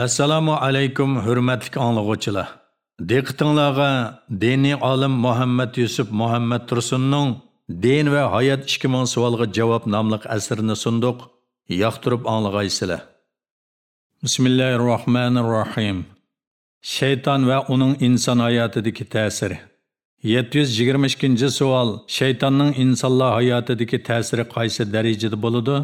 Assalomu alaykum hurmatli anglag'uvchilar. Diqqatingizga diniy olim Muhammad Yusuf Muhammad Tursunning Din va hayot 2000 savolga javob nomli asrini sunduq. Yoqtirib anglag'aysizlar. Bismillahirrohmanirrohim. Shayton va uning inson hayotidagi ta'siri. 722 savol. Shaytonning insonlar hayotidagi ta'siri qaysi darajada bo'ladi?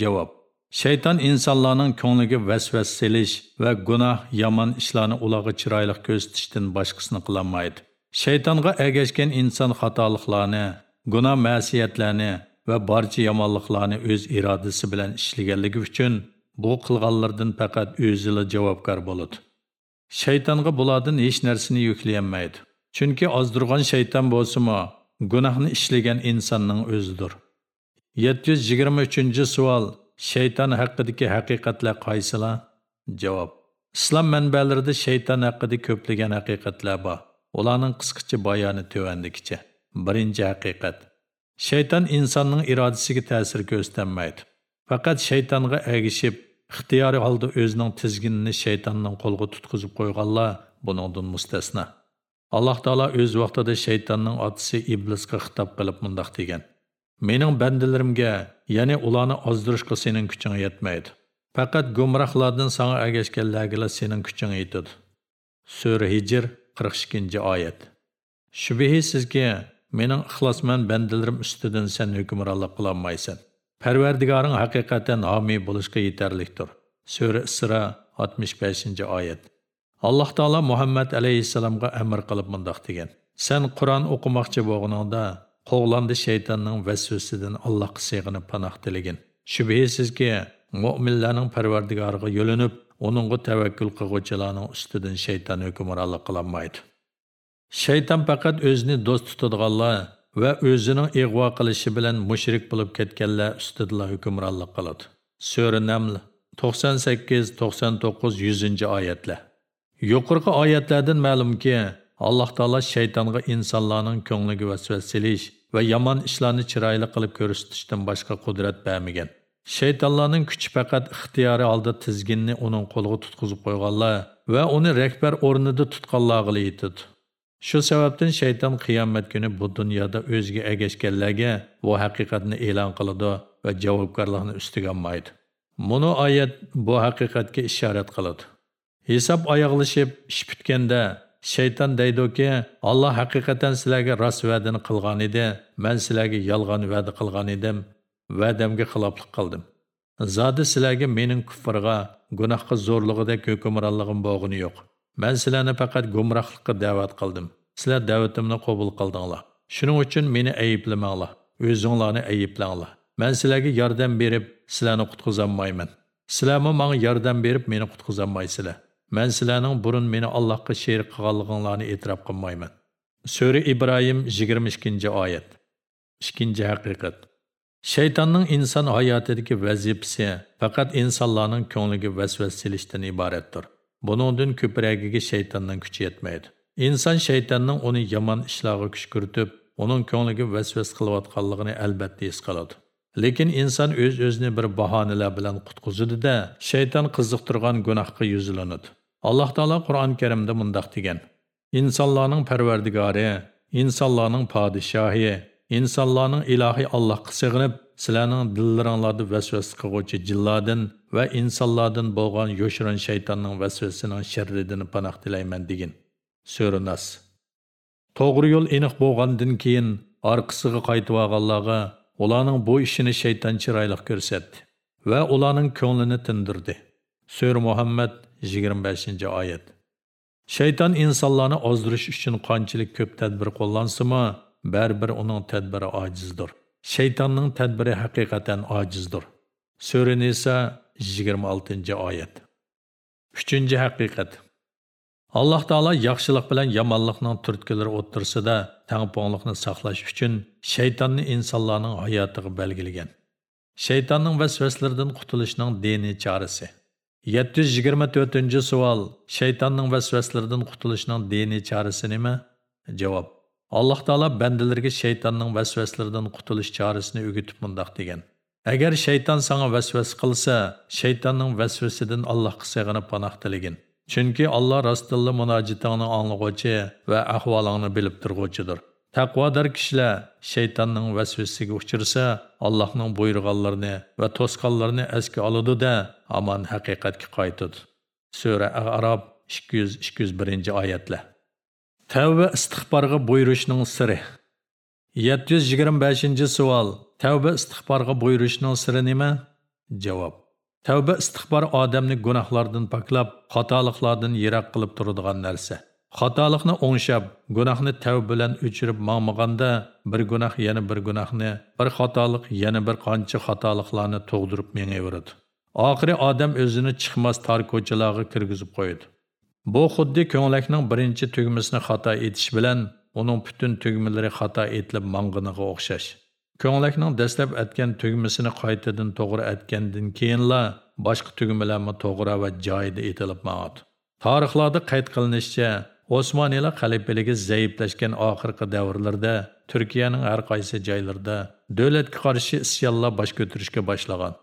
Javob. Shayton insonlarning ko'ngliga vasvas selish va gunoh, yomon ishlarni ularga chiroyli ko'rsatishdan boshqasini qilolmaydi. Shaytonga ergashgan inson xatoliklarni, gunoh ma'siyatlarni va barcha yomonliklarni o'z irodasi bilan ishlaganligi uchun bu qilganlardan faqat o'zili javobgar bo'ladi. Shaytonga bulardan hech narsani yuklayolmaydi. Chunki ozdirgan shayton bo'lsa-mu, gunohni ishlagan insonning o'zidir. 723-savol shayton haqidagi haqiqatlar qaysilar? Javob. Islom manbalarida shayton haqida ko'plagan haqiqatlar bor. Ularning qisqacha bayoni tovandikicha. Birinchi haqiqat. Shayton insonning irodasiga ta'sir ko'rsatmaydi. Faqat shaytonga ergishib, ixtiyoriy holda o'zining tizginini shaytonning qo'lga tutqizib qo'yganlar buningdan mustasno. Alloh taolo o'z vaqtida shaytonning otasi iblisga xitob qilib mundoq degan: Mening bandalarimga, ya'ni ularni ozdirishga sening kuching yetmaydi. Faqat gumrohlardan sana agashganlarga sening kuching yetadi. Sura Hijr 42-oyat. Shubhisizki, mening ixlosmand bandalarim ustidan sen hukmronlik qila olmaysan. Parvardigoring haqiqatan homiy bo'lishga yetarlikdir. Sura Isra 65-oyat. Alloh taolo Muhammad alayhisalomga amr qilib mundoq degan: Sen Qur'on o'qimoqchi bo'lganingda qo'g'landi shaytonning vasvasidan Allohga sig'inib panoh tilagin. Shubhisizki, mu'minlarning Parvardigoriga yo'linib, uningga tavakkul qilguvchilarning ustidan shayton hukmronlik qilolmaydi. Shayton faqat o'zini do'st tutadiganlar va o'zining ig'vo qilishi bilan mushrik bo'lib ketganlar ustida hukmronlik qiladi. Sura Naml 98, 99, 100 oyatlar. Yuqorqi oyatlardan ma'lumki, Alloh taolo shaytonga insonlarning ko'ngliga vasvas selish va yomon ishlarni chiroyli qilib ko'rsatishdan boshqa qudrat bermagan. Shaytonlarning kuchi faqat ixtiyoriy holda tizginni uning qo'liga tutqizib qo'yganlar va uni rahbar o'rnida tutganlarga yetadi. Şu sababdan şeytan qiyomat günü bu dünyada o'ziga egashganlarga bu haqiqatni e'lon qiladi va javobgarlikni ustiga olmaydi. Buni oyat bu haqiqatga ishorat qiladi. Hisob oyoqlashib iş bitganda shayton deydiki, Alloh haqiqatan sizlarga rost va'dani qilgan edi, men sizlarga yolg'on va'da qilgan edim, va'damga xiloflik qildim. Zodi sizlarga mening kufrga, gunohga zo'rlig'ida hukmronligim bo'g'ini yo'q. Men sizlarni faqat gumrohlikqa da'vat qildim. Sizlar da'vatimni qabul qildinglar. Shuning uchun meni ayblamanglar, o'zinglarni ayblanglar. Men sizlarga yordam berib, sizlarni qutqizolmayman. Sizlarmi menga yordam berib, meni qutqizolmaysizlar. Men sizlarning burun meni Allohga sherik qilganliginglarni e'tirof qilmayman. Sura Ibrohim 22-oyat. Ikkinchi haqiqat. Shaytonning inson hayotidagi vazifasi faqat insonlarning ko'ngliga vasvas silishdan iboratdir. Buningdan ko'pragiga shaytonning kuchi yetmaydi. Inson shaytonning uni yomon ishlarga kuch kiritib, uning ko'ngliga vasvas qilayotganligini albatta his qiladi. Lekin inson o'z-o'zini bir bahonalar bilan qutqizadi-da, shayton qiziqtirgan gunohga yuzilanadi. Alloh taolo Qur'on Karimda mundaq degan: Insonlarning parvardigori, insonlarning podshohi, insonlarning ilohiy Allohga sig'inib, sizlarning dillaringlarda vasvas qilguvchi jinlardan va insonlardan bo'lgan yo'shirin shaytonning vasvasining sharridan panoh tilayman degan. Sura Nas. To'g'ri yo'l aniq bo'lgandan keyin orqasiga qaytib olganlarga ularının bu işini şeytan çıraylık görsetti ve ularının könlünü tindirdi. Sür Muhammed 25. ayet. Şeytan insanlarını ozdirish için qanchalik köp tedbir qo'llansinmi, baribir uning tedbiri ojizdir. Şeytanning tedbiri haqiqatan ojizdir. Sura Nisa 26-oyat. 3-haqiqat. Alloh taolo yaxshilik bilan yomonlikning turtkilari o'ttirsida tangpongliqni saqlash uchun shaytonni insonlarning hayotiga belgilagan. Shaytonning vasvaslaridan qutulishning diniy chorasi. 724 savol. Shaytonning vasvaslaridan qutulishning diniy chorasi nima? Javob. Alloh taolo bandalarga shaytonning vasvaslaridan qutulish chorasini o'rgatib mundaq degan. agar shayton sanga vasvasa qilsa shaytonning vasvasidan allohga sig'inib panoh Чөнки chunki alloh rostilla munojitingni anglag'uvchi va ahvolingni bilib turg'uchidir. Taqvodor шайтанның shaytonning vasvasiga uchirsa allohning buyurganlarini va to'sqanlarini алыды да, аман aman haqiqatga qaytadi. Sura 200-201 oyatlar. Tavba istig'forga buyurishning siri. 725 savol. Tavba istig'forga сыры siri nima? Тәубе истихбар адамны гунахлардан паклап, хаталыклардан ерак кылып турдыган нәрсә. Хаталыкны оңшап, гунахны тәубе белән өчүрүп маңмаганда, бер гунах яны бер гунахны, бер хаталык яны бер канчы хаталыкларны тогдырып меңе берет. Ахыры адам өзүне чыкмас тар көчөләргә киргизип койды. Бу худди көңлекнең беренче төгмәсенә хата итиш белән, уның бүтән төгмәләре хата итилеп маңгыныга охшаш. Ko'nglakning dastlab atgan tugmasini qaytadan to'g'ri atgandan keyinla boshqa tugmalarmi to'g'ri va joyida etilib ma'od tarixlarda qayd qilinishicha Osmaniylar xalifaligi zaiflashgan oxirgi davrlarda Turkiyaning har qaysi joylarida davlatga qarshi isyonlar bosh ko'tarishga boshlagan.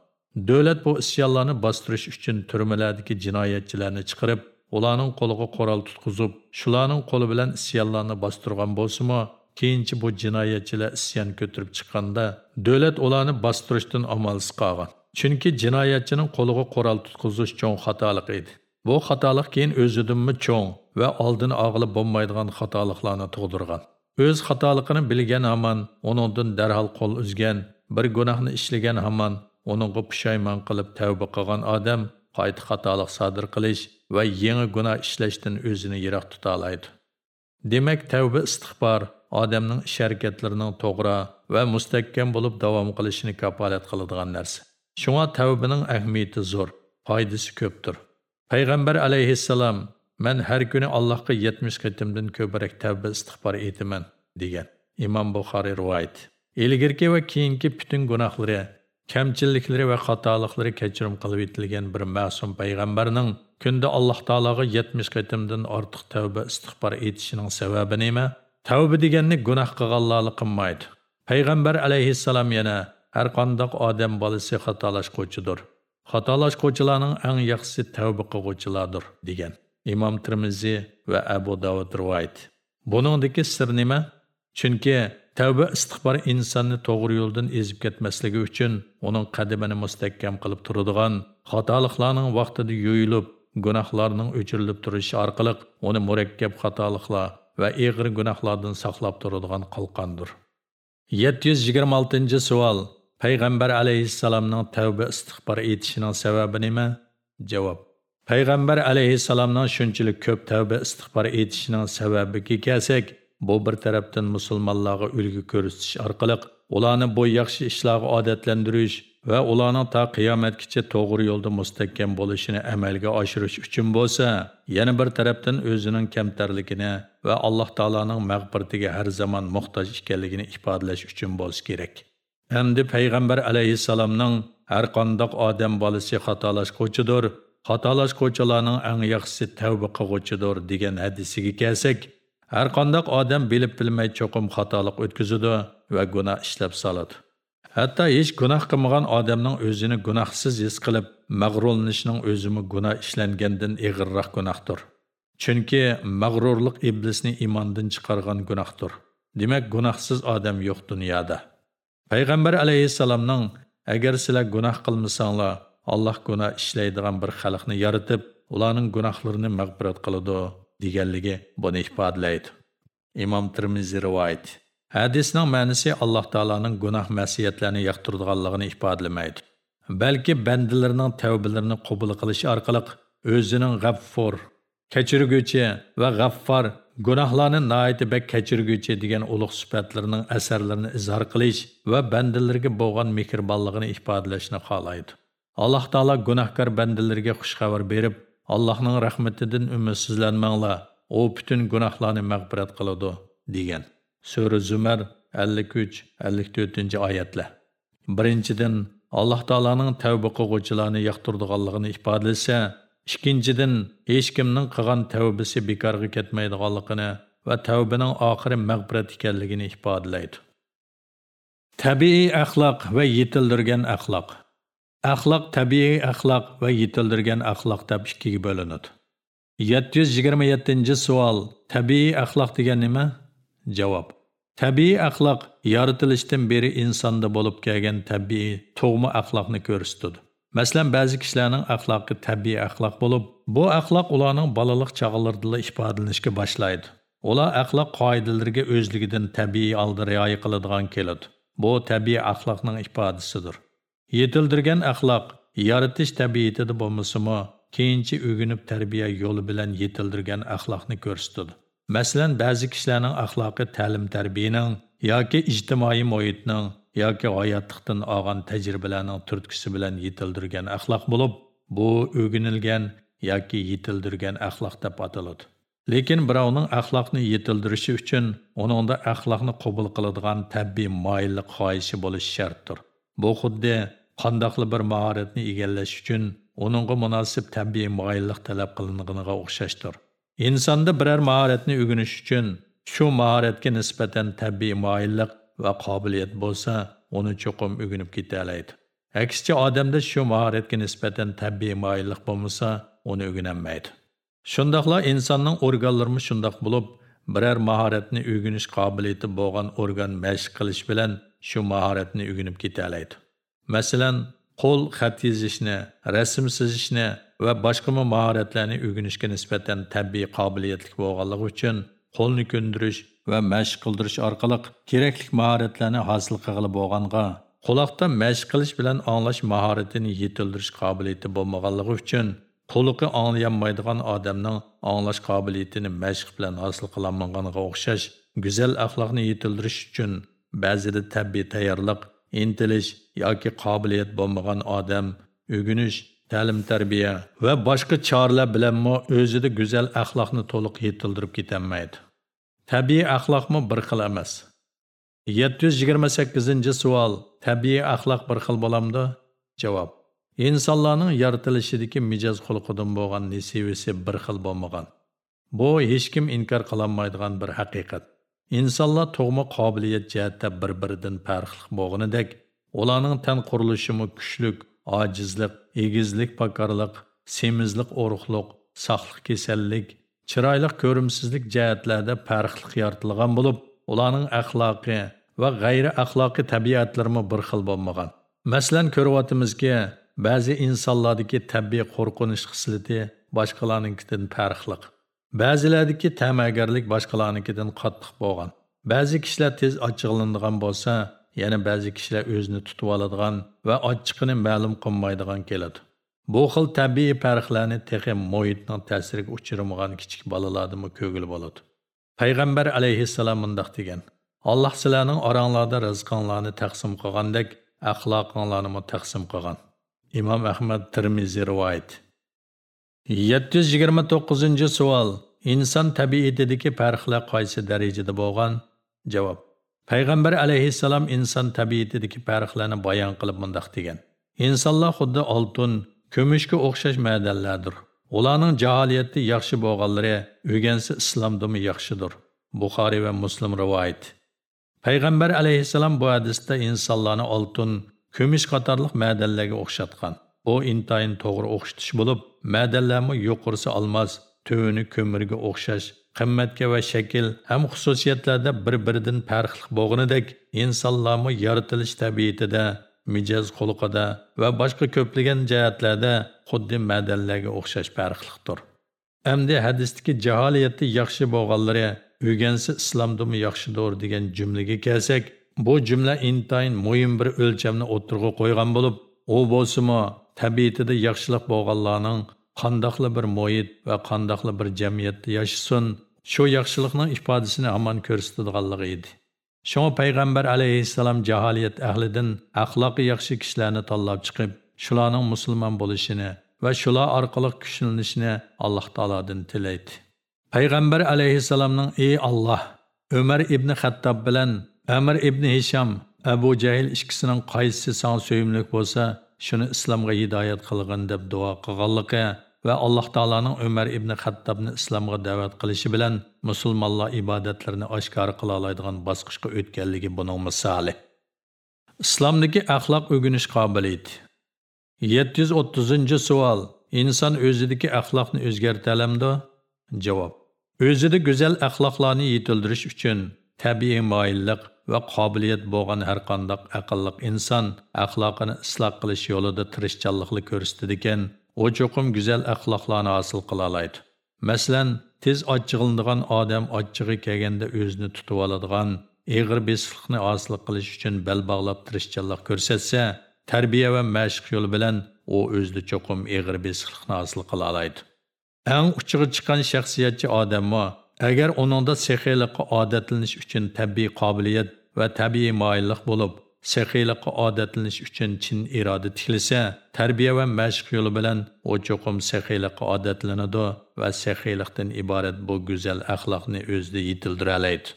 Davlat bu isyonlarni bostirish uchun turmalardagi jinoyatchilarni chiqarib, ularning qo'liga qo'ral tutqizib, shularning qo'li bilan isyonlarni bostirgan bo'lsa-mu, keyinchi bu jinoyatchilar isyon ko'tarib chiqqanda davlat ularni bostirishdan amalsiz qolgan. Chunki jinoyatchining qo'liga қорал tutqizish cho'ng xatolik edi. Bu xatolik keyin o'zidinmi cho'ng va oldini og'ilib bo'lmaydigan xatoliklarni tug'dirgan. O'z xatoligini bilgan hamon uningdan darhol qo'l uzgan, bir gunohni ishlagan hamon uningga pushaymon qilib tavba qilgan odam qayta xatolik sodir qilish va yangi gunoh ishlashdan o'zini yiroq tuta oladi. Demak, tavba istig'for odamning ish harakatlarining to'g'ri va mustahkam bo'lib davom qilishini kafolat qiladigan narsa. Shunga tavbaning ahamiyati zo'r, foydasi ko'pdir. Payg'ambar alayhissalom man har kuni Allohga 70 qatimdan ko'proq tavba istig'for etaman degan. Imom Buxoriy rivoyat. Ilgirki va keyingi butun gunohlari, kamchiliklari va xatoliklari kechirim qilib etilgan bir ma'sum payg'ambarning kunda Alloh taologa 70 qatimdan ortiq tavba istig'for etishining sababi nima? Tavba deganni gunoh qilganlarni qilmaydi. Payg'ambar alayhissalom yana har qandoq odam bolasi xatolashquvchidir. xatolashquvchilarning eng yaxshisi tavba qilguvchilardir degan imom Tirmizi va abu davud rivoyat buningdagi sir nima chunki tavba istig'for insonni to'g'ri yo'ldan ezib ketmasligi uchun uning qadamini mustahkam qilib turadigan xatoliklarning vaqtida yo'yilib gunohlarning o'chirilib turishi orqali uni murakkab xatoliklar va ig'ir gunohlardan saqlab turadigan qalqondir. 726 savol. Payg'ambar alayhissalomning tavba istig'for etishining sababi nima? Javob. Payg'ambar alayhissalomning shunchalik ko'p tavba istig'for etishining sababiga kelsak bu bir tarafdan musulmonlarga ulgu ko'rsatish orqali ularni bu yaxshi ishlarga odatlantirish va ularning ta qiyomatgacha to'g'ri yo'lda mustahkam bo'lishini amalga oshirish uchun bo'lsa yana bir tarafdan o'zining kamtarligini va alloh taolaning mag'firatiga har zaman muhtoj ekanligini ifodalash uchun bo'lish kerak. Әмді Peygamber aleyhisselamның har qandoq odam балысы xatolashquvchidir xatolashquvchilarning eng yaxshisi tavba qilg'uvchidir degan hadisiga kelsak har qandoq odam bilib bilmay cho'qim xatolik o'tkazadi va gunoh ishlab soladi. Hatta hiç gunoh qilmagan odamning o'zini gunohsiz his qilib mag'rurlanishning o'zimi gunoh ishlangandan ig'irroq gunohdir. Chunki mag'rurlik iblisni imondan chiqargan gunohdir. Demak gunohsiz odam yo'q dunyoda. Payg'ambar alayhissalomning agar sizlar gunoh qilmasanglar alloh gunoh ishlaydigan bir xalqni yaratib ularning gunohlarini mag'firat qiladi deganligi buni ifodalaydi İmam Tirmizi rivoyat. Hadisning ma'nosi alloh taolaning gunoh masiyatlarni yoqtiradiganligini ifodalamaydi balki bandalarining tavbalarini qabul qilish orqali o'zining g'affor kechirguvchi va g'affor gunohlarni noiti bak kechirguvchi degan ulug' sifatlarining asarlarini izhor qilish va bandalarga bo'lgan mehribonligini ifodalashni xohlaydi alloh taolo gunohkor bandalarga xush xabar berib allohning rahmatidan umidsizlanmanglar u butun gunohlarni mag'firat qiladi degan sura zumar 53 54 oyatlar birinchidan alloh taoloning tavba qilg'uvchilarni yoqtirdiganligini ifodalasa ikkinchidan hech kimning qilgan tavbasi bekorga ketmaydiganligini va tavbaning oxiri mag'firat ekanligini ifodalaydi Tabiiy axloq va yetildirgan axloq. Axloq tabiiy axloq va yetildirgan axloq deb ikkiga bo'linadi. 727 savol. Tabiiy axloq degan nima? Javob. Tabiiy axloq yaratilishdan beri insonda bo'lib kelgan tabiiy tug'ma axloqni ko'rsatadi. Masalan, ba'zi kishilarning axloqi tabiiy axloq bo'lib, bu axloq ularning balalik chog'larida ifodalanishga boshlaydi. Ular axloq qoidalariga o'zligidan tabiiy holda rioya qiladigan keladi. Bu tabiiy axloqning ifodasidir. Yetildirgan axloq yaratish tabiatida bo'lmasa-mu, keyinchi o'ginib tarbiya yo'li bilan yetildirgan axloqni ko'rsatadi. Masalan, ba'zi kishilarning axloqi ta'lim-tarbiyaning yoki ijtimoiy muhitning yoki hayotlikdan olgan tajribalarning turtkisi bilan yetildirgan axloq bo'lib, bu o'ginilgan yoki yetildirgan axloq deb ataladi. Lekin birovning axloqni yetildirishi uchun uningda axloqni qabul qiladigan tabiiy moyillik xohishi bo'lishi shartdir. Bu xuddi qandoqli bir mahoratni egallash uchun uningga munosib tabiiy moyillik talab qilinganiga o'xshashdir. Insonda biror mahoratni o'rganish uchun shu mahoratga nisbatan tabiiy moyillik va qobiliyat bo'lsa, uni cho'qim o'rganib keta oladi. Aksicha odamda shu mahoratga nisbatan tabiiy moyillik bo'lmasa, uni o'rganolmaydi. shundoqla insonning organlari shundoq bo'lib, biror mahoratni o'rganish qobiliyati bo'lgan organ mashq qilish bilan shu mahoratni o'rganib keta oladi. Masalan, qo'l xat yozishni, rasm chizishni va boshqa mahoratlarni o'rganishga nisbatan tabiiy qobiliyatli bo'lganligi uchun qo'lni ko'ndirish va mashq qildirish orqali kerakli mahoratlarni hosil qilg'ili bo'lganga. Quloqda mashq qilish bilan anglash mahoratini yetildirish qobiliyati bo'lmaganligi uchun to'liqi anglayolmaydigan odamning anglash qobiliyatini mashq bilan hosil qilolmaganiga o'xshash go'zal axloqni yetildirish uchun ba'zida tabiiy tayyorlik intilish yoki qobiliyat bo'lmagan odam o'g'inish ta'lim tarbiya va boshqa choralar bilanmi o'zida go'zal axloqni to'liq yetildirib ketolmaydi tabiiy axloqmi bir xil emas. 728 savol. Tabiiy axloq bir xil bo'lamdi javob. Insonlarning yaratilishidagi mijoz xulqidan bo'lgan nisivisi bir xil bo'lmagan. Bu hech kim inkor qilolmaydigan bir haqiqat. Insonlar tug'ma qobiliyat jihatda bir biridan farqli bo'lganidek ularning tan qurilishimi kuchlik ojizlik egizlik pakorliq semizlik o'ruqliq saqliq kasallik chiroyli ko'rimsizlik jihatlarda farqli yoritilgan bo'lib ularning axloqi va g'ayri axloqiy tabiatlarimi bir xil bo'lmagan. Masalan ko'ryotimizki ba'zi insonlardagi tabiiy qo'rqinish xislati boshqalarnikidan farqli ba'zilardagi ta'magarlik boshqalarnikidan qattiq bo'lgan. Ba'zi kishilar tez ochiqlanadigan bo'lsa yana ba'zi kishilar o'zini tutib oladigan va ochiqini ma'lum qilmaydigan keladi. Bu xil tabiiy farqlarni texi muhitning ta'siriga uchramagan kichik bolalardimi ko'gil bo'ladi. Payg'ambar alayhissalom mundoq degan alloh sizlarning oranglarda rizqinglarni taqsim qilgandek axloqinglarni taqsim qilgan imom ahmad termiziy rivoyat. 729 savol. Inson tabiatidagi farqlar qaysi darajada bo'lgan? Javob. Peyğəmbər əleyhissalam insan təbiətidəki fərqlərini bayan qılıb mündəq degan. İnsanlar xuddi altın, көмүшкө окшаш мәдәнләрдер. Уларның жаһалиятты яхшы булганлары үгәнсе исламдымы яхшыдыр. Бухари ва Муслим риваят. Пайгамбар алейхиссалам бу хадисте инсанларны алтын, көмүш катарлык мәдәнләргә окшаткан. Бу интайын тогры окшытыш булып, мәдәнләрне юқырсы алмаз, төвүне көмүргә окшаш qimmatga va shakl ham xususiyatlarda bir-biridan farqli bo'lganidek insonlarmi yaratilish tabiatida mijoz xulqida va boshqa ko'plagan jihatlarda xuddi madanlarga o'xshash farqliqdir. Әмді hadisdagi jaholiyati yaxshi bo'lganlari o'rgansa islomdimi yaxshidir degan jumlaga kelsak bu jumla intayin muhim bir o'lchamni o'tirg'a qo'ygan bo'lib u bo'lsimi tabiatida yaxshilik bo'lganlarning qandoqli bir muhit va qandoqli bir jamiyatda yashasin shu yaxshilikning ifodasini hamon ko'rsatadiganligi edi. Shunga payg'ambar alayhissalom jaholiyat ahlidan axloqi yaxshi kishilarni tanlab chiqib shularning musulmon bo'lishini va shular orqali kuchlanishini alloh taolodan tilaydi. Payg'ambar alayhissalomning ey alloh umar ibn xattob bilan amir ibn hisham abu jahl ikkisining qaysisi san suyimlik bo'lsa shuni islomga hidoyat qilg'in deb duo qilganligi va alloh taoloning umar ibn xattobni islomga da'vat qilishi bilan musulmonlar ibodatlarini oshkor qila oladigan bosqichga o'tganligi buning misoli. Islomdagi axloq o'rganish qobiliyati 730 savol. Inson o'zidagi axloqni o'zgartiramdi javob. O'zida go'zal axloqlarni yetildirish uchun tabiiy moyillik va qobiliyat bo'lgan har qandoq aqlliq inson axloqini isloh qilish yo'lida tirishchanlikni ko'rsatadi ekan u cho'qim go'zal axloqlarni hosil qila oladi. Masalan tez ochchig'iladigan odam ochchig'i kelganda o'zini tutib oladigan ig'ir besiqlikni hosil qilish uchun bal bog'lab tirishchanlik ko'rsatsa tarbiya va mashq yo'li bilan u o'zini cho'qim ig'ir besiqlikni hosil qila oladi. Eng uchig'i chiqqan shaxsiyatchi odammi agar uningda sexiylikqa odatlanish uchun tabiiy qobiliyat va tabiiy moyillik bo'lib sexiylikqa odatlanish uchun chin iroda tiklisa tarbiya va mashq yo'li bilan u cho'qim sexiylikqa odatlanadi va sexiylikdan iborat bu go'zal axloqni o'zida yetildira oladi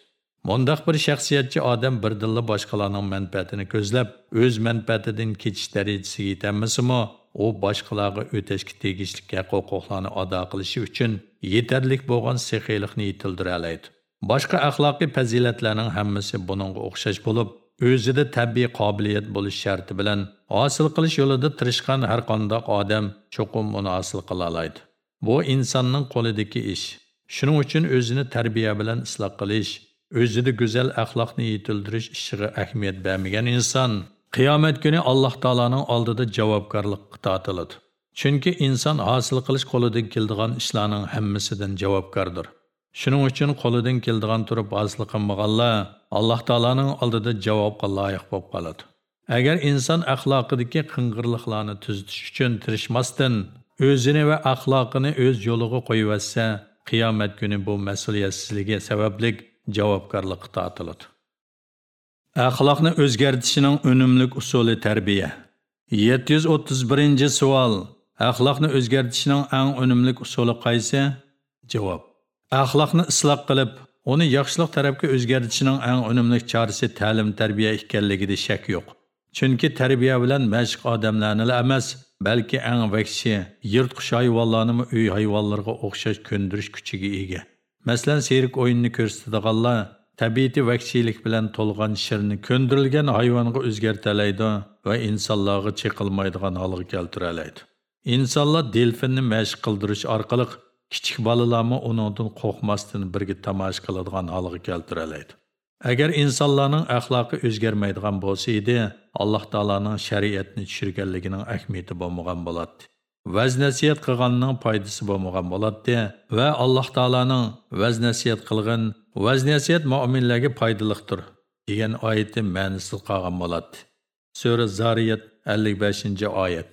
Мұндақ bir shaxsiyatchi odam birdilla boshqalarning manfaatini ko'zlab, o'z manfaatidan kechish darajasiga yetolmasimi, u boshqalarga o'tashga tegishli huquqlarni ado qilishi uchun yetarlik bo'lgan sehiylikni yetildira oladi. Boshqa axloqiy fazilatlarning hammasi buningga o'xshash bo'lib, o'zida tabiiy qobiliyat bo'lish sharti bilan hosil qilish yo'lida tirishgan har qanday odam cho'qim uni hosil qila oladi. Bu insonning qo'lidagi ish. Shuning uchun o'zini tarbiya bilan isloh qilish o'zida go'zal axloqni yetildirish ishiga ahamiyat bermagan inson qiyomat kuni alloh taoloning oldida javobgarlikqa tortiladi chunki inson hosil qilish qo'lidan keladigan ishlarning hammasidan javobgardir. Shuning uchun qo'lidan keladigan turib hosil qilmaganlar alloh taoloning oldida javobga loyiq bo'lib qoladi. Agar inson axloqidagi qing'irliqlarni tuzitish uchun tirishmasdan o'zini va axloqini o'z yo'liga qo'yivotsa qiyomat kuni bu mas'uliyatsizligi sabablik javobgarlikqa tortiladi. Axloqni o'zgartirishning unumli usuli tarbiya. 731 savol. Axloqni o'zgartirishning eng unumli usuli qaysi? Javob. Axloqni isloh qilib uni yaxshilik tarafga o'zgartirishning eng unumli chorasi ta'lim tarbiya ekanligida shak yo'q. Chunki tarbiya bilan mashq odamlarni emas balki eng vaksi yirtqich hayvonlarni uy hayvonlarga o'xshash ko'ndirish kuchiga ega. Masalan, serik o'yinni ko'rsatadiganlar tabiiy vaksilik bilan to'lgan shirni ko'ndirilgan hayvonga o'zgartiradi va insonlarga cheqilmaydigan holga keltiradi. Insonlar delfinni mashq qildirish orqali kichik bolalarni uningdan qo'rqmasdan birga tomosha qiladigan holga keltiraladi. Agar insonlarning axloqi o'zgarmaydigan bo'lsa edi, Alloh taolaning shariatni tushirganligining ahamiyati bo'lmagan bo'ladi. vaz nasiyat qilganning foydasi bo'lmagan bo'ladi va alloh taoloning vaz nasiyat qilgan vaz nasiyat mo'minlarga foydaliqdir degan oyati ma'nisiz qolgan bo'ladi sura zariyat 55-oyat.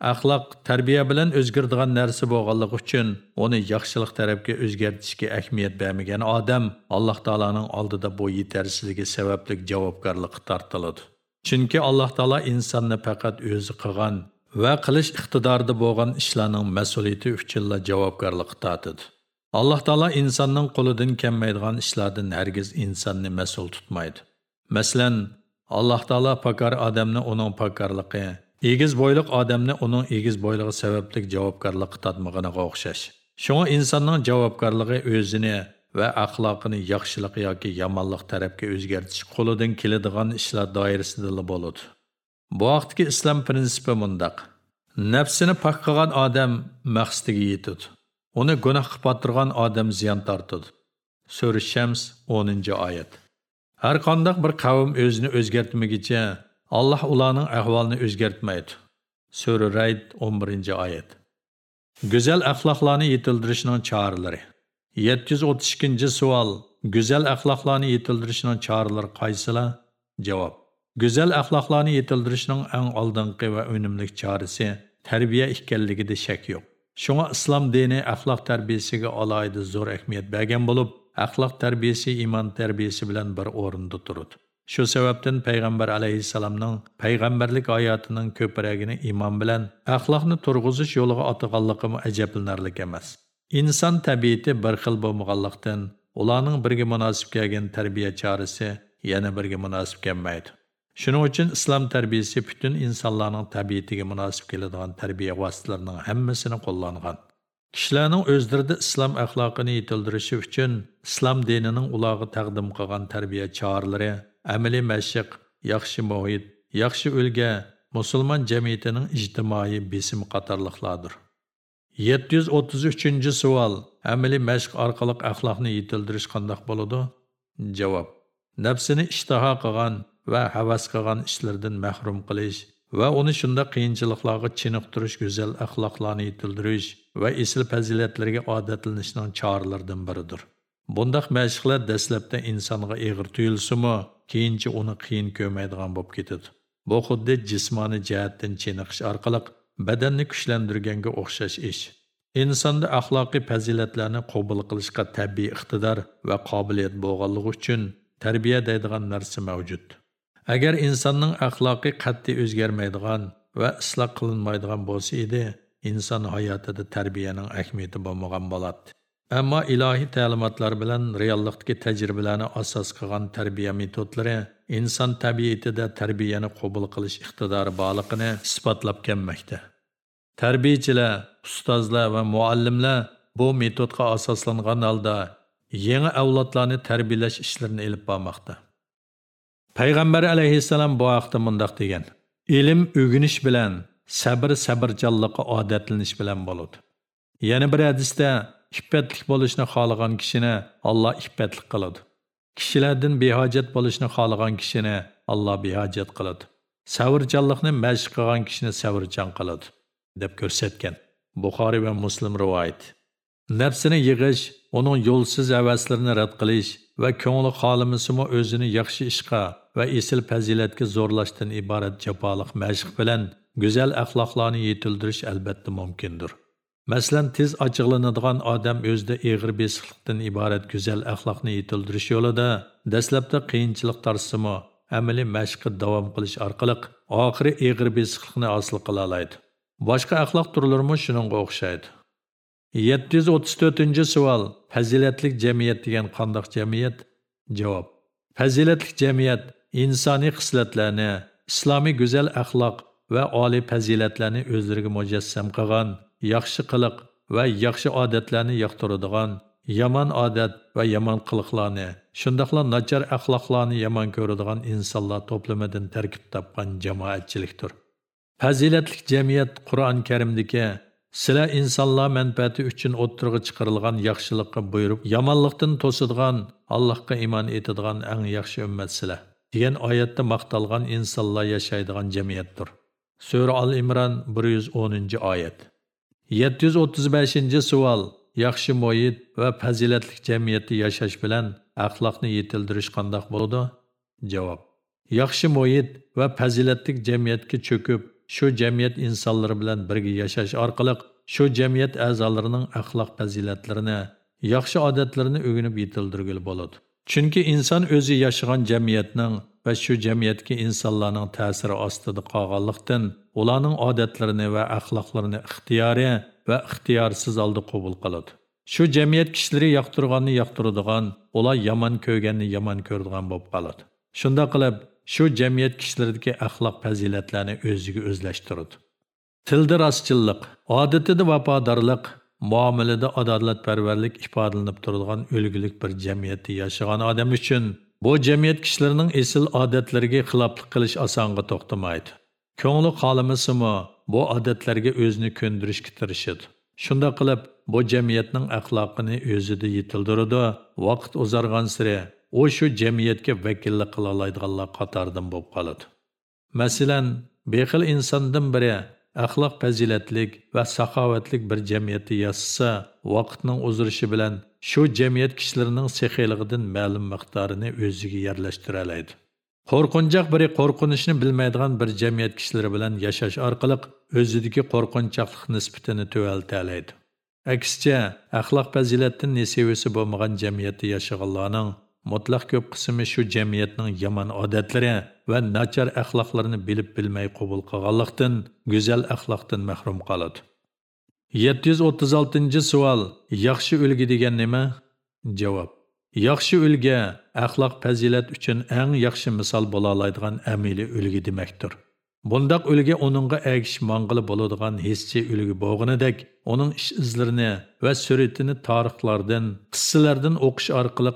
Axloq tarbiya bilan o'zgaradigan narsa bo'lganligi uchun uni yaxshilik tarafga o'zgartirishga ahamiyat bermagan odam alloh taoloning oldida bu yetarsizligi sababli javobgarlikqa tortiladi. Chunki alloh taolo insonni faqat o'zi qilgan va qilish iqtidorida bo'lgan ishlarning mas'uliyati uchunla javobgarlikqa tortadi. Alloh taolo insonning qo'lidan kelmaydigan ishlardan hargiz insonni mas'ul tutmaydi. Masalan alloh taolo pakar odamni uning pakarligi egiz bo'yliq odamni uning egiz bo'yligi sababli javobgarlikqa tortmaganiga o'xshash shunga insonning javobgarligi o'zini va axloqini yaxshilik yoki yomonlik tarafga o'zgartish qo'lidan keladigan ishlar doirasida bo'ladi Bu vaqtdagi islom prinsipi mundaq. Nafsini pok qilgan odam maqsadiga yetadi. Uni gunohga botirgan odam ziyon tortadi. Sura Shams 10-oyat. Har qanday bir qavm o'zini o'zgartmagicha Allah ularning ahvolini o'zgartmaydi. Sura Rayd 11-oyat. Go'zal axloqlarni yetildirishning choralari. 732-savol. Go'zal axloqlarni yetildirishning choralari qaysilar? Javob. Go'zal axloqlarni yetildirishning eng oldingi va unumli chorasi tarbiya ekanligida shak yo'q. Shunga islom dini axloq tarbiyasiga alohida zo'r ahamiyat bergan bo'lib, axloq tarbiyasi iymon tarbiyasi bilan bir o'rinda turadi. Shu sababdan payg'ambar alayhissalomning payg'ambarlik hayotining ko'pragini imon bilan axloqni turg'izish yo'liga otganligi ajablanarlik emas. Inson tabiati bir xil bo'lmaganlikdan ularning birga munosib kelgan tarbiya chorasi yana birga munosib kelmaydi. Shuning uchun islom tarbiyasi butun insonlarning tabiatiga munosib keladigan tarbiya vositalarining hammasini qo'llangan. Kishilarning o'zlarida islom axloqini yetildirishi uchun islom dinining ularga taqdim qilgan tarbiya choralari, amaliy mashq, yaxshi muhit, yaxshi o'lga musulmon jamiyatining ijtimoiy besim qatorliqlardir. 733 savol amaliy mashq orqali axloqni yetildirish qandoq bo'ladi? Javob nafsini ishtaho qilgan va havas qilgan ishlardan mahrum qilish va uni shunda qiyinchiliklarga chiniqtirish go'zal axloqlarni yetildirish va esil fazilatlarga odatlanishning choralaridan biridir. Bundaq məşqlər dəslabda insonga og'ir tuyulsa-mu, keyinchi uni qiyin ko'maydigan bo'lib ketadi. Bu xuddi jismoniy jihatdan cheniqish orqali badanni kuchlantirganga o'xshash ish. Insonda axloqiy fazilatlarni qabul qilishga tabiiy iqtidor va qobiliyat bo'lganligi uchun tarbiya deydigan narsa mavjud. Agar insonning axloqi qat'iy o'zgarmaydigan va isloh qilinmaydigan bo'lsa edi, inson hayotida tarbiyaning ahamiyati bo'lmagan bo'ladi. Ammo ilohiy ta'limotlar bilan reallikdagi tajribalarni asos qilgan tarbiya metodlari inson tabiatida tarbiyani qabul qilish iqtidori borligini isbotlab kelmoqda. Tarbiyachilar, ustozlar va muallimlar bu metodga asoslangan holda yangi avlodlarni tarbiyalash ishlarini olib bormoqda. Payg'ambar alayhissalom bu haqda mundaq degan: "Ilm o'g'inish bilan sabr sabrjonlikqa odatlanish bilan bo'ladi." Yana bir hadisda iffetlik bo'lishni xohlagan kishini Alloh iffetlik qiladi. Kishilardan behojat bo'lishni xohlagan kishini Alloh behojat qiladi. Savrchanlikni mashq qilgan kishini savrchan qiladi deb ko'rsatgan. Buxoriy va Muslim rivoyat. Nafsini yig'ish, uning yo'lsiz havaslarini rad qilish va ko'ngli xolimisimi o'zini yaxshi ishqa va esil fazilatga zo'rlashdan iborat jafoliq mashq bilan go'zal axloqlarni yetildirish albatta mumkindir. Мәсәлән, тез ачыкланadigan odam o'zida eg'ir besiqlikdan iborat go'zal axloqni yetildirish yo'lida dastlabda qiyinchilik тарсымы, amaliy mashqni davom qilish orqali oxiri eg'ir besiqlikni асыл qila oladi. Boshqa axloq turlarimi shuningga o'xshaydi. 734 savol. Fazilatlik jamiyat degan qandoq jamiyat? Javob. Fazilatlik jamiyat insoniy xislatlarni, islomiy go'zal axloq va oliy fazilatlarni o'zlariga mujassam qilgan yaxshi qiliq va yaxshi odatlarni yoqtiradigan, yomon odat va yomon qiliqlarni, shundoqla nachar axloqlarni yomon ko'radigan insonlar to'plamidan tarkib topgan jamoatchilikdir. Fazilatlik jamiyat Qur'on Karimdagi sizlar insonlar manfaati uchun o'ttirg'i chiqarilgan yaxshilikqa buyurib, yomonlikdan to'sadigan, Allohga iymon etadigan eng yaxshi ummat sizlar degan oyatda maqtalgan insonlar yashaydigan jamiyatdir. Sura Al-Imron 110-oyat. 735 savol. Yaxshi muhit va fazilatli jamiyatda yashash bilan axloqni yetildirish qandoq bo'ladi? Javob. Yaxshi muhit va fazilatli jamiyatga cho'kib, shu jamiyat insonlari bilan birga yashash orqali shu jamiyat a'zolarining axloq fazilatlarini, yaxshi odatlarini o'rganib yetildirgili bo'ladi. Chunki inson o'zi yashagan jamiyatning va shu jamiyatga insonlarning ta'siri ostida qolganlikdan ularning odatlarini va axloqlarini ixtiyoriy va ixtiyorsiz oldi qabul qiladi. Shu jamiyat kishilari yoqtirganni yoqtiradigan, ular yomon ko'rganni yomon ko'radigan bo'lib qoladi. Shunda qilib, shu jamiyat kishilaridagi axloq fazilatlarni o'ziga o'zlashtiradi. Tilda rostchillik odatida vafodorlik, muomalada adolatparvarlik ifodalanib turadigan o'lgulik bir jamiyatda yashagan odam uchun Bu jamiyat kishilarining esil odatlariga xiloflik qilish osonga to'xtamaydi. Ko'ngli qolamasimi, bu odatlarga o'zini ko'ndirishga tirishadi. Shunda qilib, bu jamiyatning axloqini o'zida yetildiradi. Vaqt o'zargan sira u shu jamiyatga vakillik qila oladiganlar qatoridan bo'lib qoladi. Masalan, bexil insondan biri axloq fazilatlik va saxovatlik bir jamiyatni yasasa, vaqtning o'zirishi bilan shu jamiyat kishilarining sexiyligidan ma'lum miqdorini o'ziga yerlashtiraladi. Qo'rqinchoq biri qo'rqinishni bilmaydigan bir jamiyat kishilari bilan yashash orqali o'zidagi qo'rqinchoqlik nisbatini tuvalta oladi. Aksicha, axloq fazilatdan nesevisi bo'lmagan jamiyatda yashaganlarning mutlaq ko'p qismi shu jamiyatning yomon odatlari va nachar axloqlarini bilib bilmay qabul qilganlikdan go'zal axloqdan mahrum qoladi. 736 savol. Yaxshi ulgi degan nima? Javob. Yaxshi ulgi axloq fazilat uchun eng yaxshi misol bo'la oladigan amaliy ulgi demakdir. Bundaq ulgi onunğa əgiş mangli bo'ladigan hissi ulgi bo'lganidek, uning ish izlarini va suratini tarixlardan, qissalardan o'qish orqali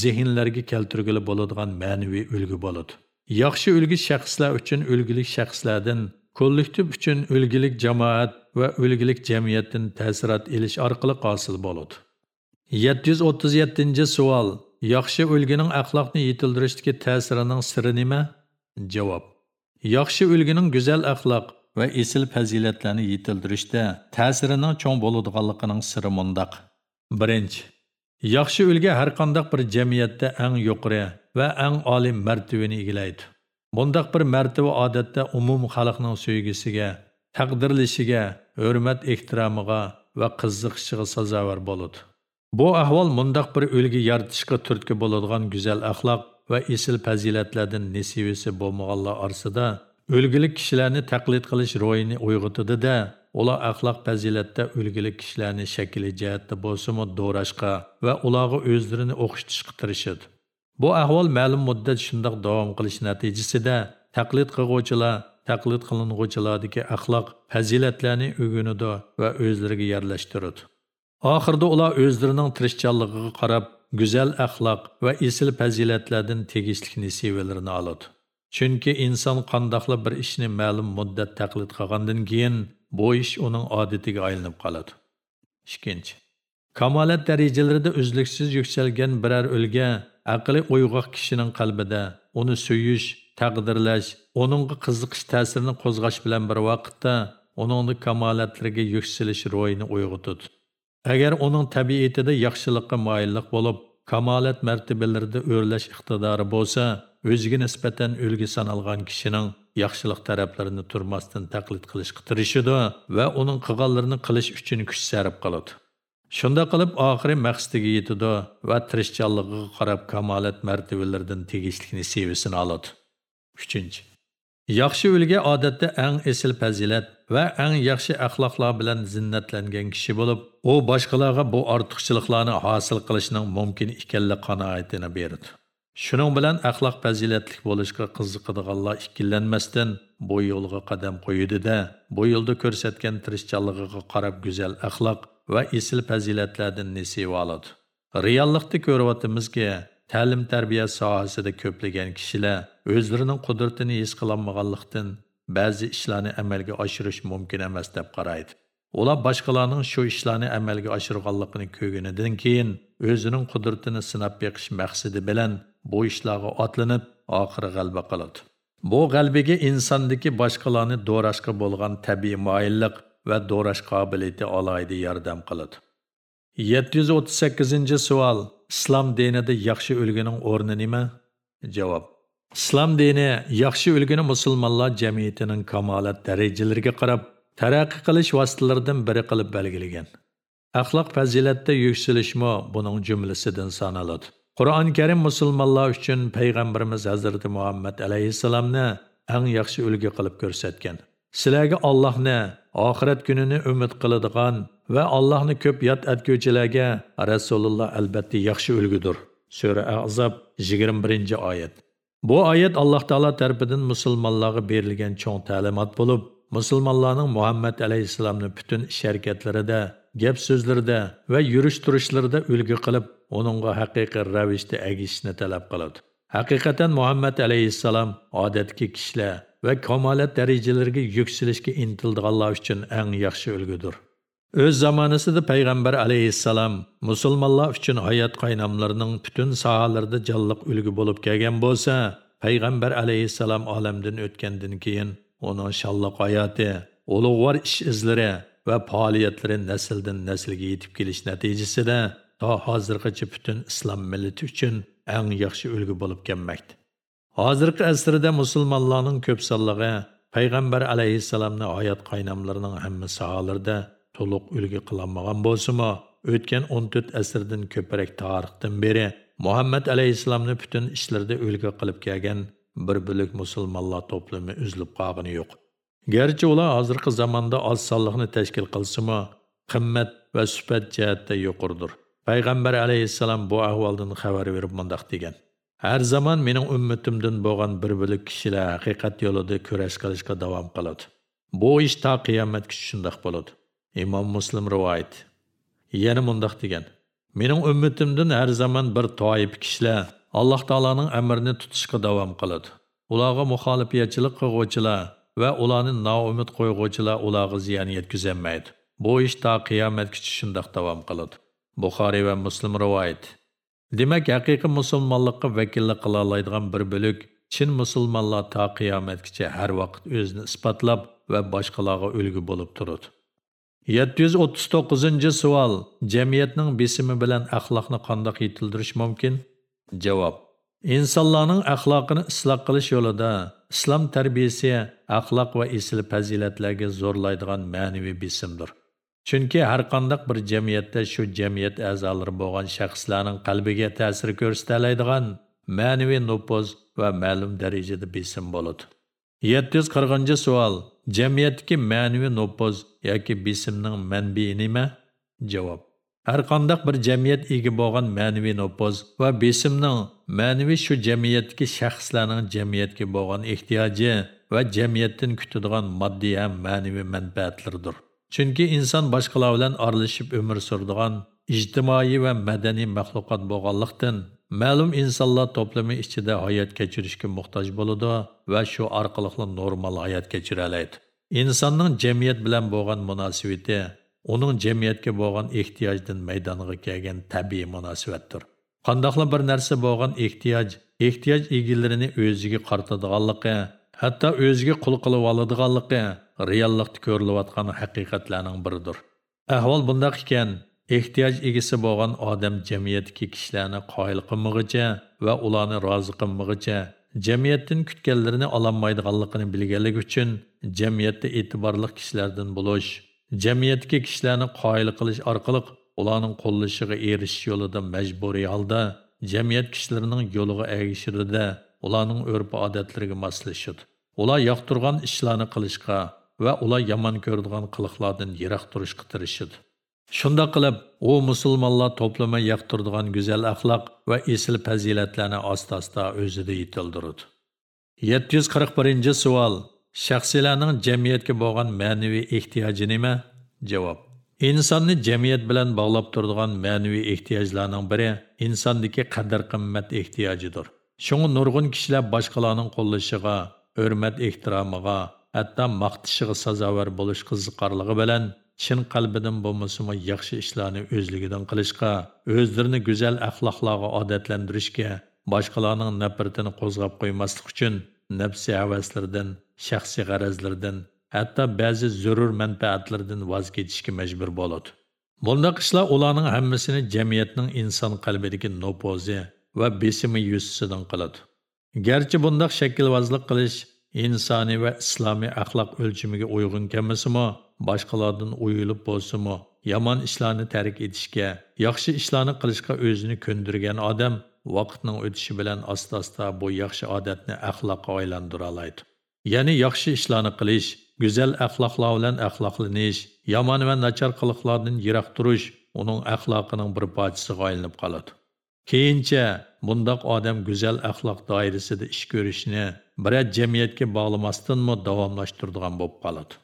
zehnlarga keltirgili bo'ladigan ma'naviy ulgi bo'ladi. yaxshi ulgi shaxslar uchun ulgilik shaxslardan kollektiv uchun ulgilik jamoat va ulgilik jamiyatdan ta'sirot elish orqali hosil bo'ladi 737 savol. Yaxshi ulgining axloqni yetildirishdagi ta'sirining siri nima? Javob. Yaxshi ulgining go'zal axloq va esil fazilatlarni yetildirishda ta'sirining cho'ng bo'ladiganligining siri mundaq birinchi. Yaxshi ulgi har qandaq bir jamiyatda eng yuqori va eng oliy martabani egallaydi bundaq bir martaba odatda umum xalqning sevgisiga taqdirlashiga hurmat ehtiromiga va kızıqışığı sazovor bo'ladi bu ahvol mundaq bir ulgi yaratishga turtki bo'ladigan go'zal axloq va isil fazilatlardan nesivisi bo'lmaganlar orasida o'lgilik kishilarni taqlid qilish ro'yini uyg'otadi-da, ular axloq fazilatda o'lgilik kishilarni shakli jihatda bo'lsa-mu do'rashqa va ularga o'zlarini o'xshatishga tirishadi. Bu ahvol ma'lum muddat shundoq davom qilish natijasida taqlid qilguvchilar taqlid qilinuvchilardagi axloq fazilatlarni o'rganadi va o'zlariga yerlashtiradi. Oxirida ular o'zlarining tirishchanligiga qarab go'zal axloq va esil fazilatlardan tegishli nisivalarini oladi. Chunki inson qandoqli bir ishni ma'lum muddat taqlid qilgandan keyin bu ish uning odatiga aylanib qoladi. ikkinchi Kamolat darajalarida uzluksiz yuksalgan biror o'lga aqli uyg'oq kishining qalbida uni suyish, taqdirlash, uningga qiziqish ta'sirini qo'zg'ash bilan bir vaqtda uningni kamolatlariga yuksalish ro'yini uyg'otadi. Agar uning tabiatida yaxshilikqa moyillik bo'lib, kamolat martabalarida o'rlash iqtidori bo'lsa, o'ziga nisbatan o'lgi sanalgan kishining yaxshilik taraflarini turmasdan taqlid qilishga tirishadi va uning qilganlarini qilish uchun kuch sarf qiladi. Shunda qilib oxiri maqsadiga yetadi va tirishchanligiga qarab kamolat martabalaridan tegishlikni sevisini oladi. 3. Yaxshi o'lga odatda eng esil fazilat va eng yaxshi axloqlar bilan zinnatlangan kishi bo'lib, u boshqalarga bu ortiqchiliklarni hosil qilishning mumkin ekanligi qanoatini berdi. Shuning bilan axloq fazilatlik bo'lishga qiziqadiganlar ikkillənməsdən bu yo'lga qadam qoyudu da, bu yo'lda ko'rsatgan tirishchanligiga qarab go'zal axloq va esil fazilatlardan nasiba oladi. Reallikda ko'ryapmizki, ta'lim tarbiya sohasida ko'plagan kishilar o'zlarining qudratini his qilolmaganlikdan ba'zi ishlarni amalga oshirish mumkin emas deb qaraydi. Ular boshqalarning shu ishlarni amalga oshirganligini ko'rganidan keyin özünün qudratini sinab beqish maqsadi bilan bu ishlarga otlanib, oxiri g'alba qiladi. Bu g'albiga insondagi boshqalarni do'rashga bo'lgan tabiiy moyillik va do'rash qobiliyati alohida yordam qiladi. 738 savol. Islom dinida yaxshi o'lgining o'rni nima? Javob. Islom dini yaxshi o'lgini musulmonlar jamiyatining kamolat darajalariga qarab taraqqiy qilish vositalaridan biri qilib belgilagan. Axloq fazilatda yuksalishmo buning jumlasidan sanaladi. Qur'on Karim musulmonlar uchun payg'ambarimiz Hazrati Muhammad alayhissalomni eng yaxshi ulgi qilib ko'rsatgan. Sizlarga Allohni, oxirat kunini umid qiladigan va Allohni ko'p yod etguvchilarga Rasululloh albatta yaxshi ulgudir. Sura Ahzab 21-oyat. Bu oyat Alloh taolo tarafidan musulmonlarga berilgan cho'ng ta'limot bo'lib, musulmonlarning Muhammad alayhisalomni butun ish harakatlarida, gap so'zlarida va yurish turishlarida ulgu qilib, uningga haqiqiy ravishda agishishni talab qiladi. Haqiqatan Muhammad alayhisalom odatki kishilar va kamolat darajalariga yuksilishga intildiganlar uchun eng yaxshi ulgudir. O'z zamonasida payg'ambar alayhissalom musulmonlar uchun hayot qaynamlarining butun sohalarida jonliq ulgu bo'lib kelgan bo'lsa, payg'ambar alayhissalom olamdan o'tgandan keyin uning shalloq hayoti, ulug'vor ish izlari va faoliyatlari nasldan naslga yetib kelish natijasida та hozirgacha butun islom millati uchun eng yaxshi үлгі bo'lib kelmoqda. Hozirgi asrda musulmonlarning ko'p sonlig'i payg'ambar alayhissalomning hayot qaynamlarining hamma sohalarida to'liq ulgi qilinmagan bo'lsa-mu, o'tgan 14 asrdan ko'proq tarixdan beri Muhammad alayhissalomni butun ishlarda ulgi qilib kelgan bir bo'lik musulmonlar to'plami uzilib qolgani yo'q. garchi ular hozirgi zamonda oz sonliqni tashkil qilsimi qimmat va sifat jihatda yuqurdir Payg'ambar alayhissalom bu ahvoldan xabar berib mundoq degan: Har zaman mening ummatimdan bo'lgan bir bo'lik kishilar haqiqat yo'lida kurash qilishga davom qiladi. Bu ish ta qiyomatgacha shundoq bo'ladi. Imom Muslim rivoyat. Yana mundaq degan: Mening ummatimdan har zamon bir toib kishilar Alloh taolaning amrini tutishga davom qiladi. ularga muxolifiyatchilik qilg'uvchilar va ularni noumid qo'yg'uvchilar ularga ziyon yetkazolmaydi. Bu ish to qiyomatgacha shundoq davom qiladi. Buxoriy va muslim rivoyat. Demak haqiqiy musulmonlikqa vakillik qila oladigan bir bo'lak chin musulmonlar to qiyomatgacha har vaqt o'zini isbotlab va boshqalarga ulgu bo'lib turadi. 739 savol. Jamiyatning besimi bilan axloqni qanday yetildirish mumkin? Javob. Insonlarning axloqini isloh qilish yo'lida islom tarbiyasi axloq va esil fazilatlarga zo'rlaydigan ma'naviy besimdir. Chunki har qandaq bir jamiyatda shu jamiyat a'zolari bo'lgan shaxslarning qalbiga ta'sir ko'rsatadigan ma'naviy nupuz va ma'lum darajada besim bo'ladi. 740 savol. Jamiyatdagi ma'naviy nopoz yoki besimning manbai nima javob. Har qandaq bir jamiyat ega bo'lgan ma'naviy nopoz va besimning ma'naviy shu jamiyatdagi shaxslarning jamiyatga bo'lgan ehtiyoji va jamiyatdan kutadigan moddiy ham ma'naviy manfaatlardir chunki inson boshqalar bilan aralashib umr suradigan ijtimoiy va madaniy maxluqot bo'lganlikdan ma'lum insonlar to'plami ichida hayot kechirishga muhtoj bo'ladi va shu orqali normal hayot kechira oladi insonning jamiyat bilan bo'lgan munosabati uning jamiyatga bo'lgan ehtiyojdan maydonga kelgan tabiiy munosabatdir. Qandoqla bir narsa bo'lgan ehtiyoj ehtiyoj egillarini o'ziga qartadiganligi hatto o'ziga qul qilib oladiganligi reallikda ko'rilayotgan haqiqatlarning biridir. Ahvol bundoq ekan ehtiyoj egasi bo'lgan odam jamiyatdagi kishilarni qoyil qilmag'icha va ularni rozi qilmag'icha jamiyatdan kutganlarini ololmaydiganligini bilganligi uchun jamiyatda e'tiborli kishilardan bo'lish jamiyatga kishilarni qoyil qilish orqali ularning qo'llashiga erishish yo'lida majburiy holda jamiyat kishilarining yo'liga ergishirida ularning urf odatlariga moslashadi. Ular yoqtirgan ishlarni qilishga va ular yomon ko'radigan qiliqlardan yiroq turishga tirishadi. Шунда қылып, о musulmonlar топлымы яқтырдыған гүзел ақлақ ва есіл пәзилетләні osta osta o'zida yetildiradi yetti yuz qirq birinchi savol. Shaxsiylarning jamiyatga bo'lgan ma'naviy ehtiyoji nima? Javob. Insonni jamiyat bilan bog'lab turadigan ma'naviy ehtiyojlarning biri insondagi qadr qimmat ehtiyojidir. Shunga nurg'un kishilar boshqalarning qo'llashiga hurmat ehtiromiga hatto maqtishiga sazovor bo'lish bilan chin qalbidan bo'lmasimi yaxshi ishlarni o'zligidan qilishga o'zlarini go'zal axloqlarga odatlantirishga boshqalarning nafratini qo'zg'ab qo'ymaslik uchun nafsiy havaslaridan shaxsiy g'arazlardan hatto ba'zi zarur manfaatlardan voz kechishga majbur bo'ladi. Bundaq ishlar ularning hammasini jamiyatning inson qalbidagi nopozi va besimi yuzsidan qiladi. Garchi bundaq shaklvozlik qilish insoniy va islomiy axloq o'lchamiga uyg'un kelmasimi? Boshqalardan uyilib bo'lsimi yomon ishlarni tark etishga yaxshi ishlarni qilishga o'zini ko'ndirgan odam vaqtning o'tishi bilan asta asta bu yaxshi odatni axloqqa aylantira oladi ya'ni yaxshi ishlarni qilish go'zal axloqlar bilan axloqlanish yomon va nachar qiliqlardan yiroq turish uning axloqining bir parchasiga aylanib qoladi. Keyincha bundoq odam go'zal axloq doirasida ish ko'rishni biror jamiyatga bog'lamasdanmi davomlashtiradigan bo'lib qoladi.